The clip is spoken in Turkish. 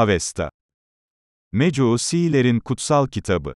Avesta. Mecusilerin kutsal kitabı.